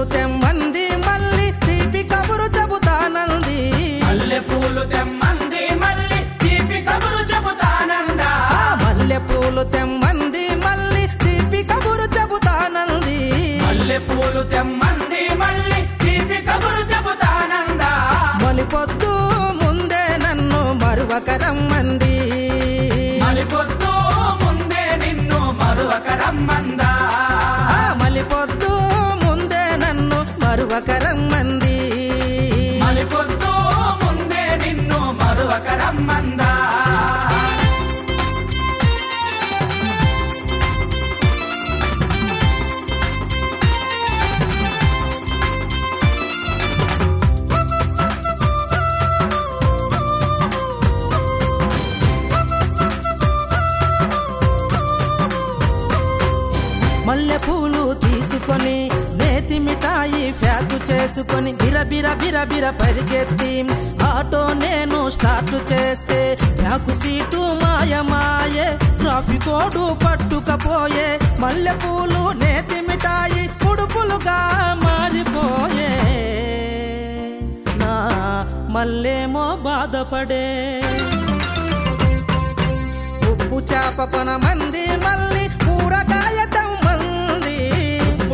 పూలు తెమ్మంది మళ్ళీ తీపి కబురు చెబుతానంది. మల్లె పూలు తెమ్మంది మళ్ళీ తీపి కబురు చెబుతానందా? మల్లె పూలు తెమ్మంది మళ్ళీ తీపి కబురు చెబుతానంది. మల్లె పూలు తెమ్మంది మళ్ళీ తీపి కబురు చెబుతానందా? మొలి పొద్దు ముందే నన్ను మరువక రమ్మంది మలి పొద్దు ముందే నిన్ను మరువక రమ్మందా మరువక రమ్మంది మల్లె పూలు తీసుకొని నేతి మిఠాయి ఫ్యాకు చేసుకొని బిర బిర బిర బిర పరిగెత్తి ఆటో నేను స్టార్ట్ చేస్తే ఫ్యాకు సీటు మాయ మాయే ట్రాఫిక్ కోడు పట్టుకపోయే మల్లె పూలు నేతి మిఠాయి పుడుపులుగా మారిపోయే. నా మల్లేమో బాధపడే. ఉప్పు చేప కొనమంది మళ్ళీ కూరగా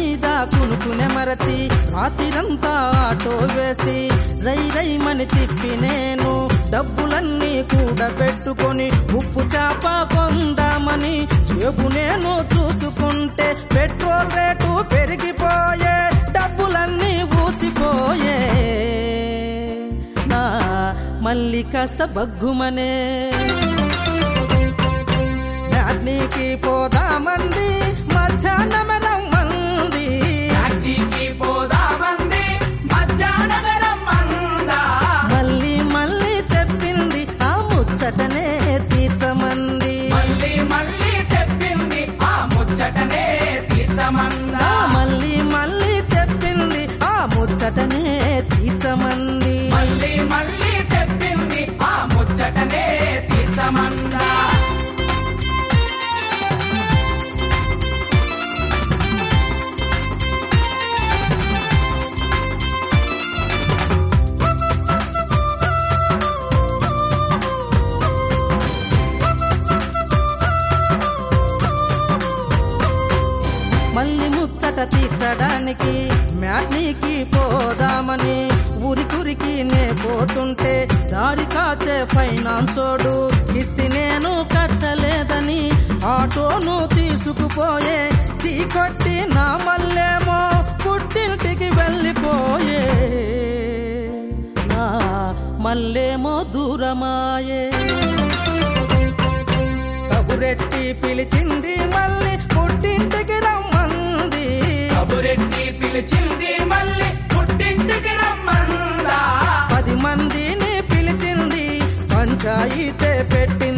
మీద కునుకునే మరచి రాత్రిరంతా ఆటో వేసి రై మని తిప్పి నేను డబ్బులన్నీ కూడా పెట్టుకొని ఉప్పు చేప కొందామని జేబు నేను చూసుకుంటే పెట్రోల్ రేటు పెరిగిపోయే డబ్బులన్నీ ఊసిపోయే. నా మళ్ళీ కాస్త బగ్గుమనే. నీకి పోదామంది మధ్యాహ్నం మధ్యాహ్నమే మళ్ళీ మళ్ళీ చెప్పింది ఆ ముచ్చటనే తీర్చమంది. మళ్ళీ మళ్ళీ చెప్పింది ఆ ముచ్చటనే తీర్చమందా? మళ్ళీ మళ్ళీ చెప్పింది ఆ ముచ్చటనే తీర్చమంది. మళ్ళీ మళ్ళీ చెప్పింది ఆ ముచ్చటనే తీర్చమందా? మళ్ళీ ముచ్చట తీర్చడానికి మ్యాట్నీకి పోదామని ఉరికురికి నే పోతుంటే దారి కాచే ఫైనాన్సోడు ఇస్తి నేను కట్టలేదని ఆటోను తీసుకుపోయే చీకొట్టి నా మళ్ళేమో పుట్టింటికి వెళ్ళిపోయే. నా మళ్ళేమో దూరమాయే. కబురెట్టి పిలిచింది మళ్ళీ పుట్టింటికి రమ్మ కబురెట్టి పిలిచింది మళ్ళీ పుట్టింటికి రమ్మందా? పది మందిని పిలిచింది పంచాయితే పెట్టి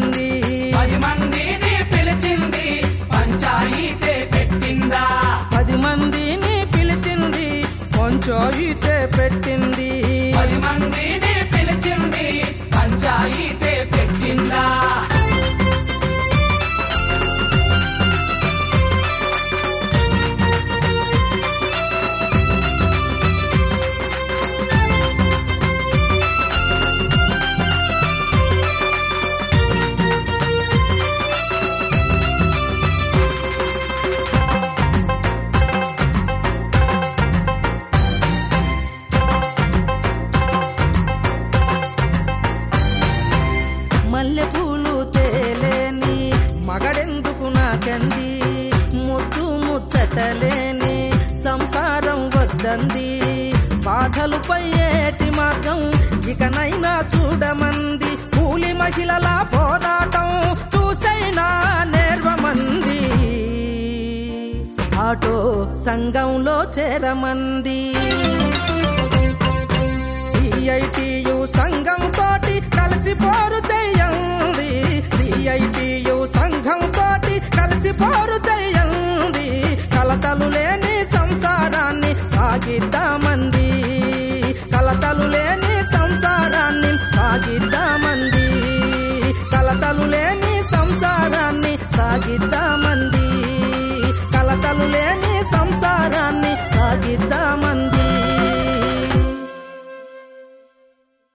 ముచ్చటలేని సంసారం వద్దంది. బాధలు పయ్యేటి మార్గం ఇకనైనా చూడమంది. కూలి మహిళల పోరాటం చూసైనా నేర్వమంది. ఆటో సంఘంలో చేరమంది. సిఐటియు సంఘం తోటి కలిసి పోరు చేయండి. సిఐటియు సంఘం తోటి కలిసి పోరు